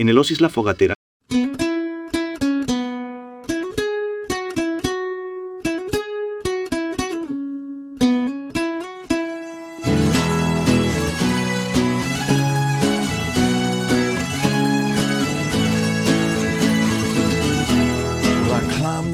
En el Osis La Fogatera.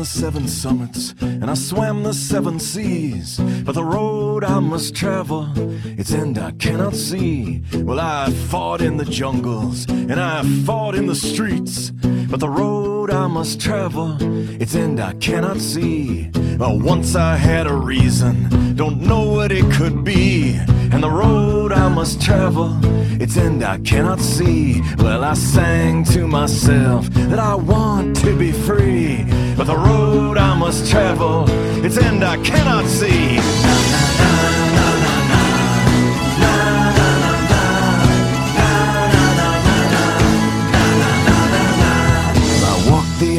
Seven summits and I swam the seven seas. But the road I must travel, its end I cannot see. Well, I have fought in the jungles and I have fought in the streets. But the road I must travel, its end I cannot see. Well, once I had a reason, don't know what it could be. And the road I must travel, its end I cannot see. Well, I sang to myself that I want to be free. But the road I must travel, its end I cannot see.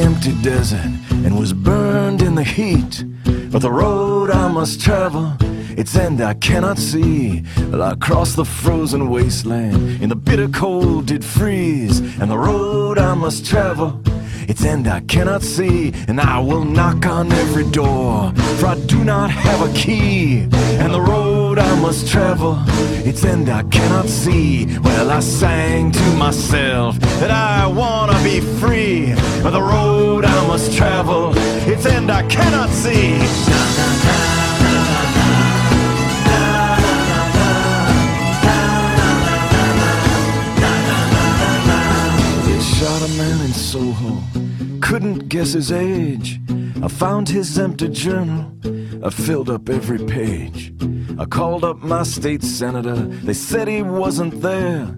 Empty desert and was burned in the heat. But the road I must travel, its end I cannot see. Well, I crossed the frozen wasteland, in the bitter cold did freeze. And the road I must travel, its end I cannot see. And I will knock on every door, for I do not have a key. And the road I must travel, its end I cannot see. Well, I sang to myself that I wanna be free. But the road I must travel, its end I cannot see. They shot a man in Soho, couldn't guess his age. I found his empty journal, I filled up every page. I called up my state senator, they said he wasn't there.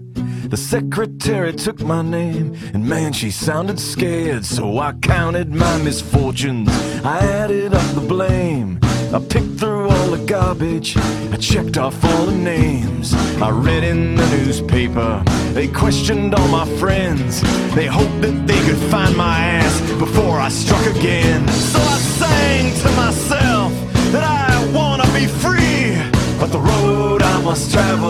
The secretary took my name, and man, she sounded scared. So I counted my misfortunes, I added up the blame. I picked through all the garbage, I checked off all the names. I read in the newspaper, they questioned all my friends. They hoped that they could find my ass before I struck again. Must travel,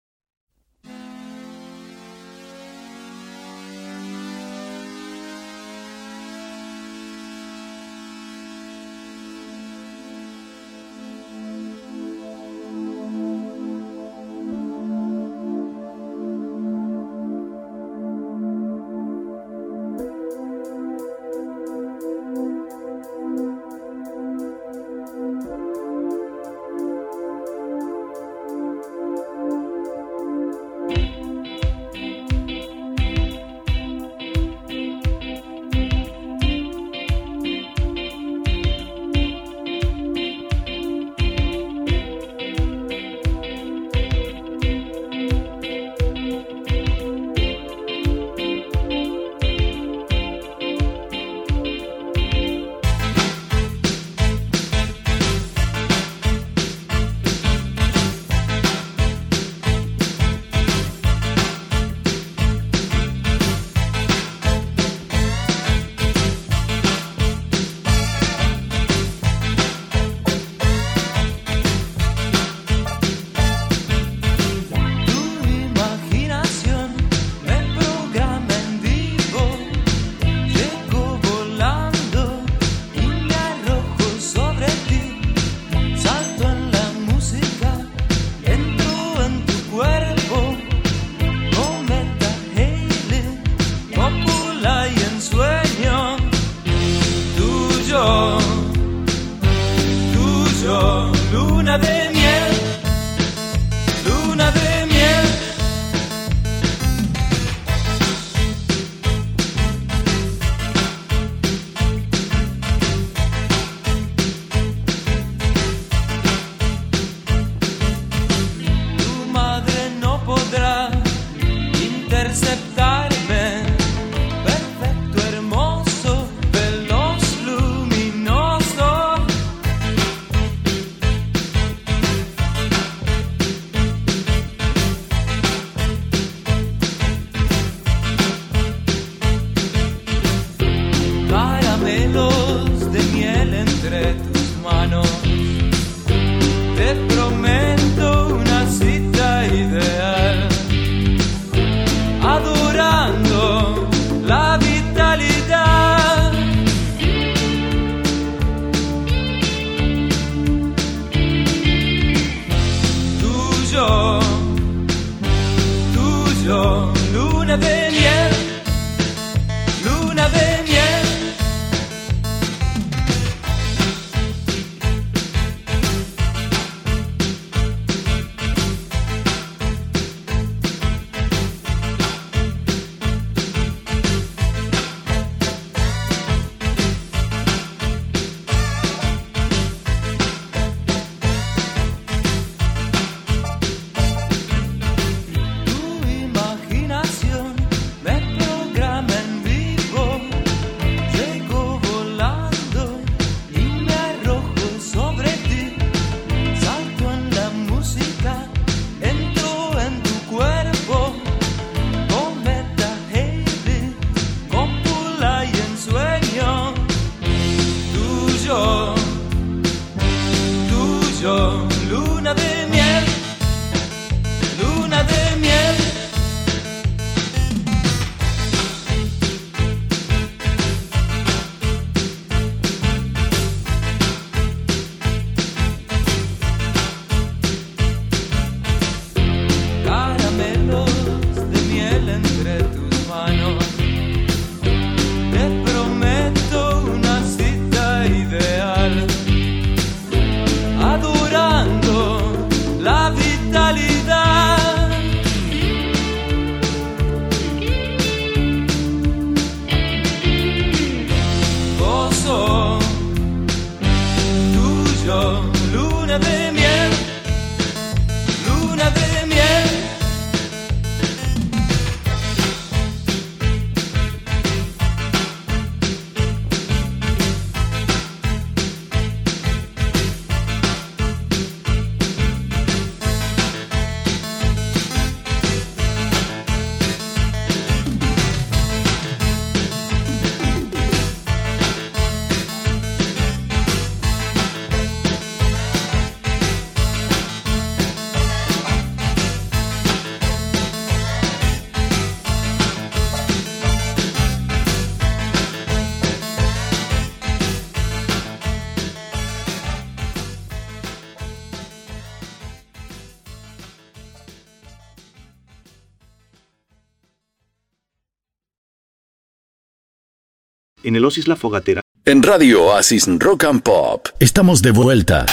en el Oasis La Fogatera. En Radio Oasis Rock and Pop. Estamos de vuelta.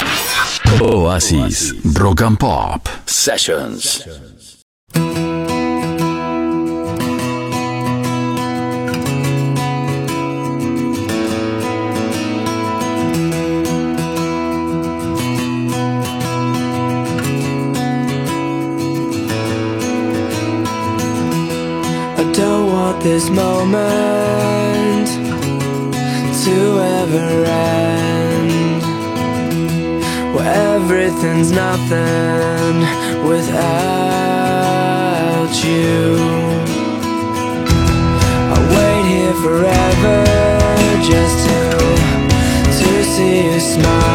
Oasis, Rock and Pop Sessions. Sessions. I don't want this moment to ever end. Where everything's nothing without you. I wait here forever just to, to see you smile.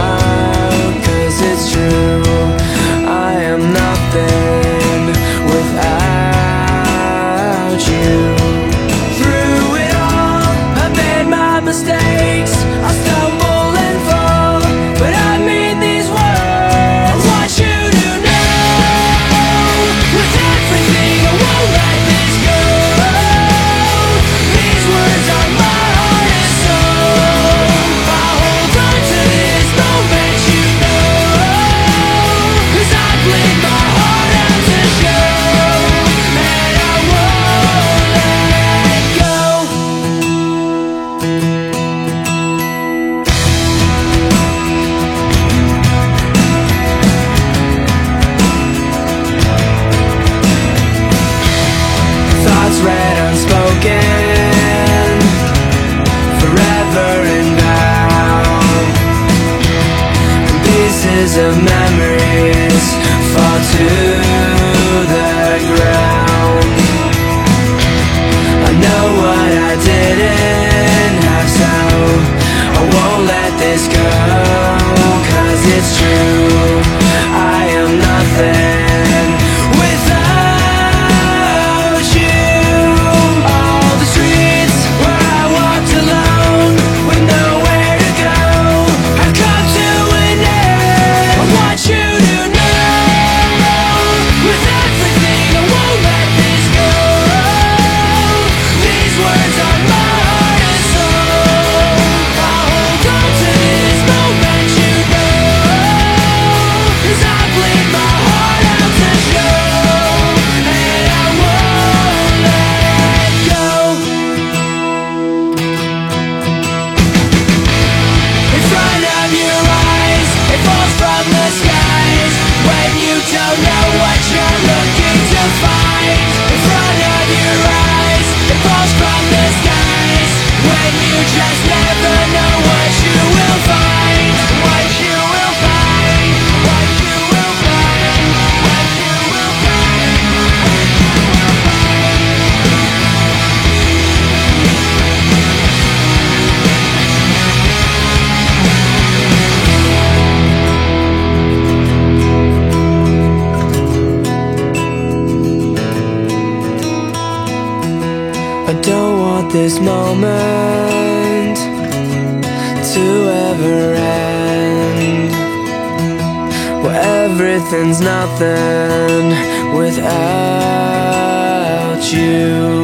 Nothing's nothing without you.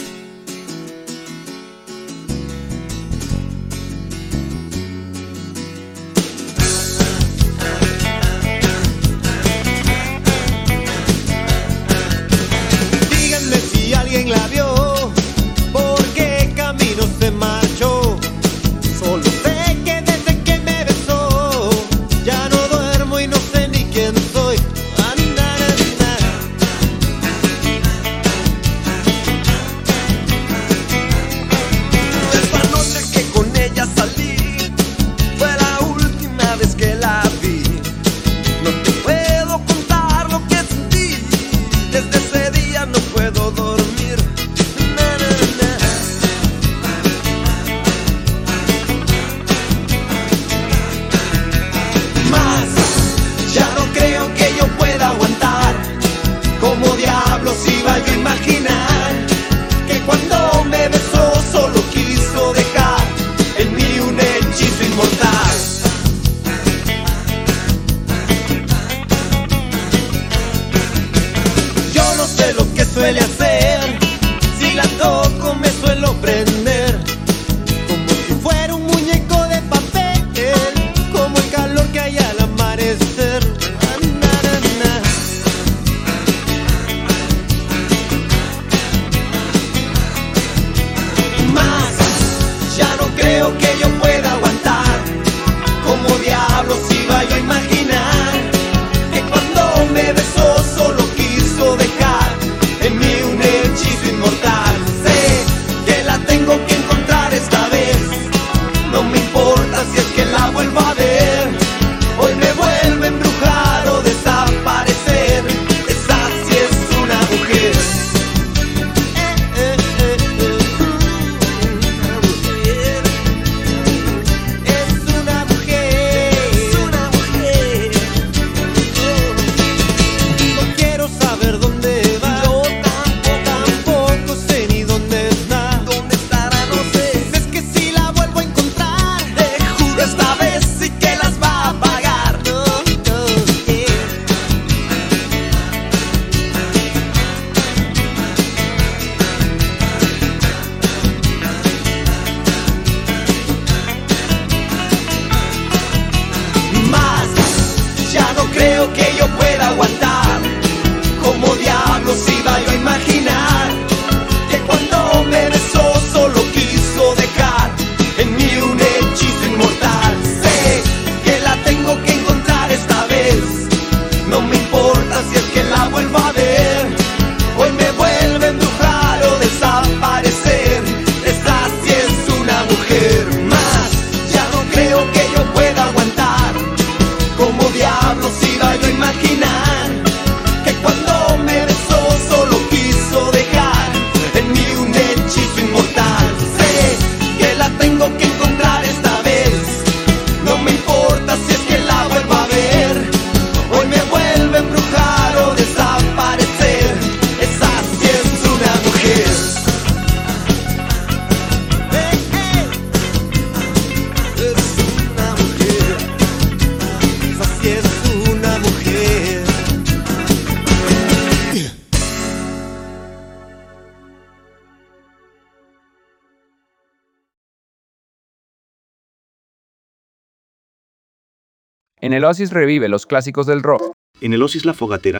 En el Oasis revive los clásicos del rock. En el Oasis la fogatera.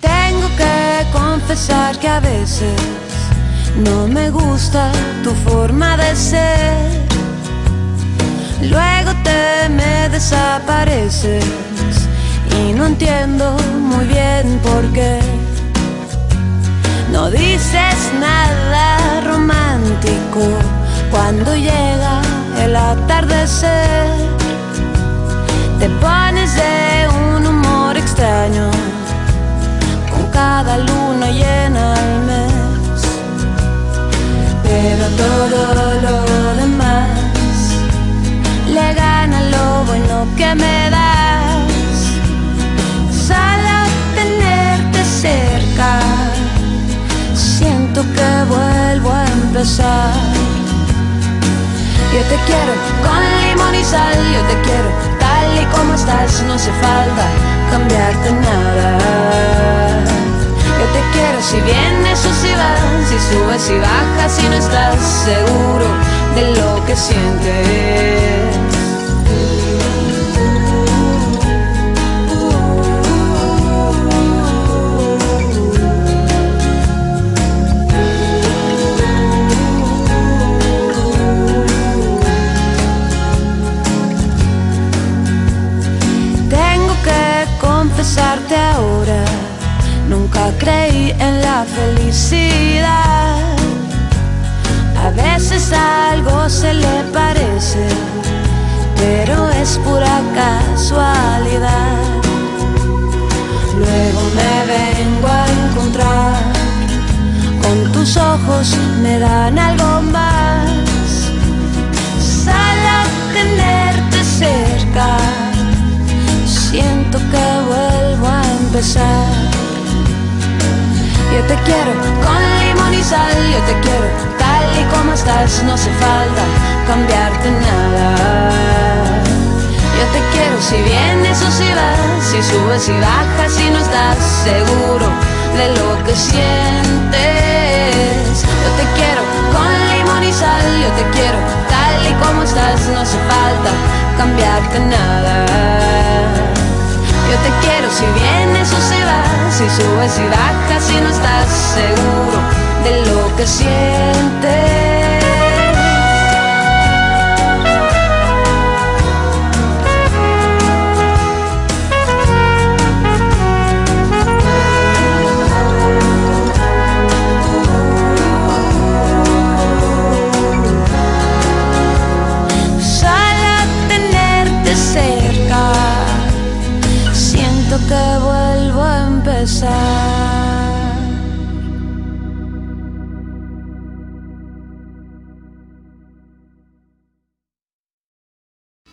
Tengo que confesar que a veces no me gusta tu forma de ser Luego te me desapareces y no entiendo muy bien por qué. No dices nada romántico cuando llega el atardecer. Te pones de un humor extraño con cada luna llena al mes. Pero todo lo demás que me das. Sala tenerte cerca. Siento que vuelvo a empezar. Yo te quiero con limón y sal, yo te quiero tal y como estás, no hace falta cambiarte nada. Yo te quiero si vienes o si vas, si subes y bajas, si no estás seguro de lo que sientes. Confesarte ahora, nunca creí en la felicidad. A veces algo se le parece, pero es pura casualidad. Luego me vengo a encontrar, con tus ojos me dan algo Yo te quiero con limón y sal, yo te quiero tal y como estás, no hace falta cambiarte nada. Yo te quiero si vienes o si vas, si subes y bajas, si no estás seguro de lo que sientes. Yo te quiero con limón y sal, yo te quiero tal y como estás, no hace falta cambiarte nada. Yo te quiero si vienes o si vas, si subes y bajas, si no estás seguro de lo que sientes.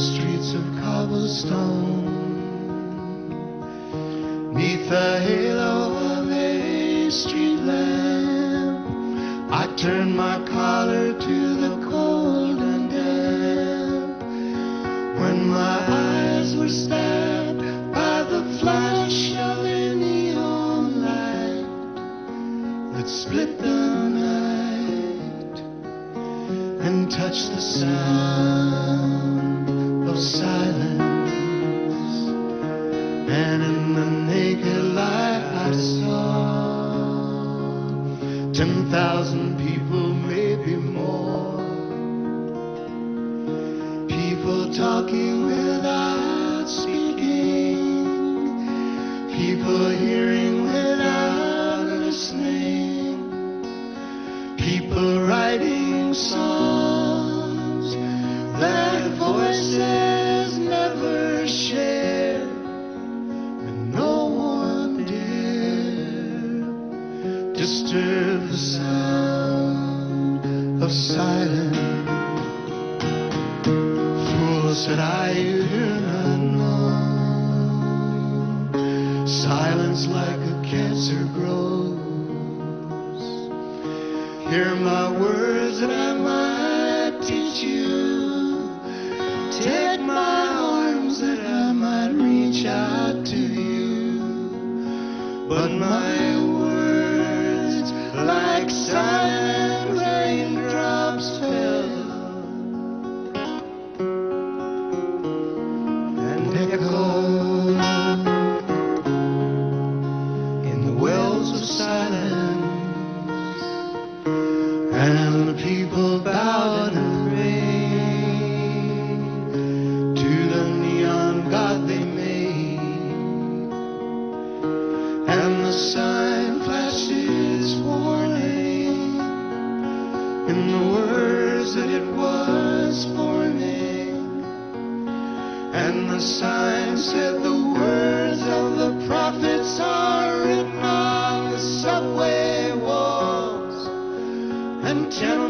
streets of cobblestone, neath the halo of a street lamp. I turned my collar to the cold and damp. When my eyes were stabbed by the flash of a neon light that split the night and touched the sound in the words that it was forming. And the sign said, The words of the prophets are written on the subway walls. And gentlemen,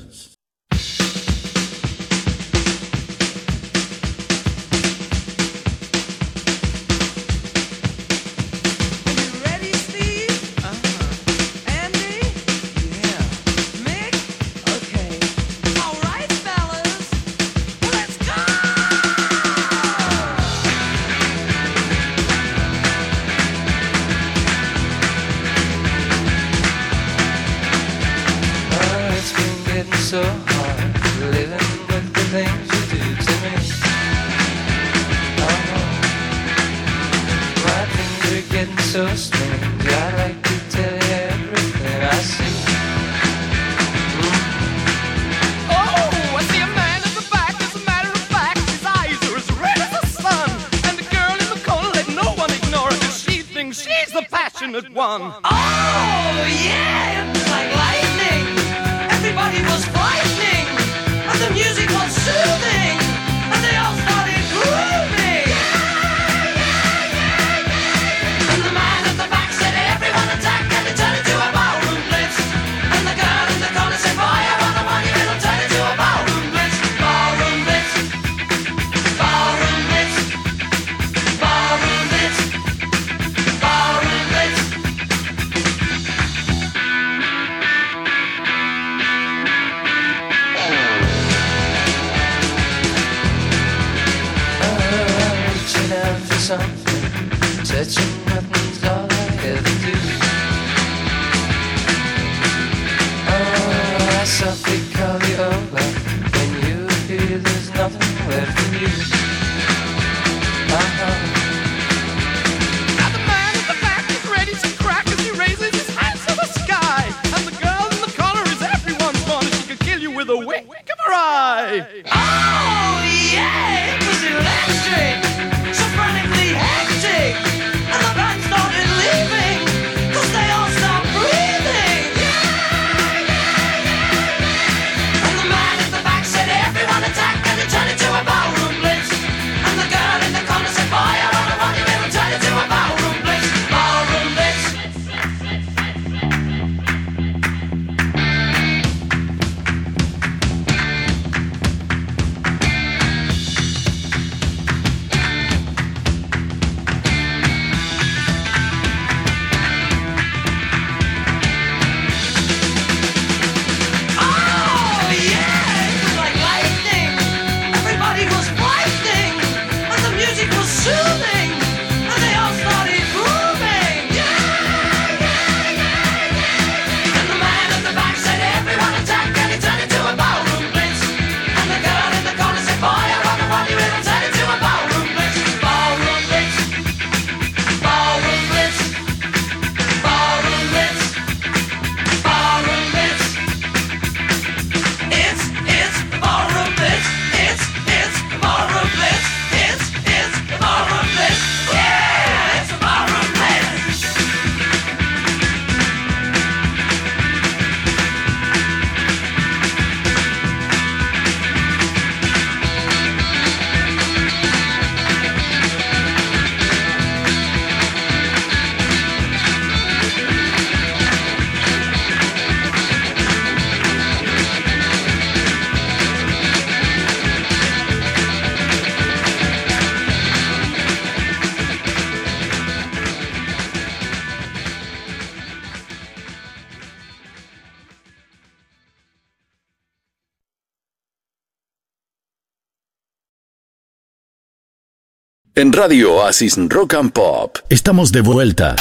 En Radio Oasis Rock and Pop estamos de vuelta.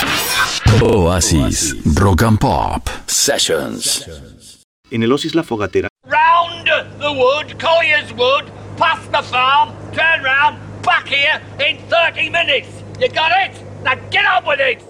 Oasis Rock and Pop Sessions. En el Oasis La Fogatera Round the wood, Collier's Wood, past the farm, turn round, back here in 30 minutes. You got it? Now get on with it!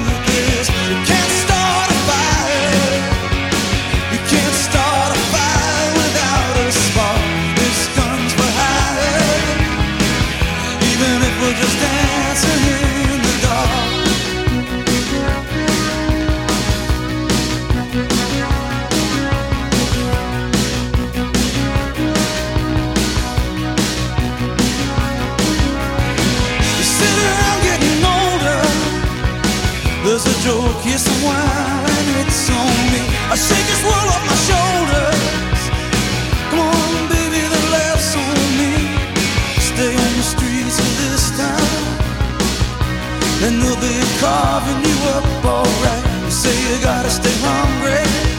kiss of wine and it's on me. I shake this world off my shoulders. Come on, baby, the laughs on me. Stay on the streets of this town, and they'll be carving you up alright. You say you gotta stay hungry.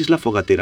Es la fogatera.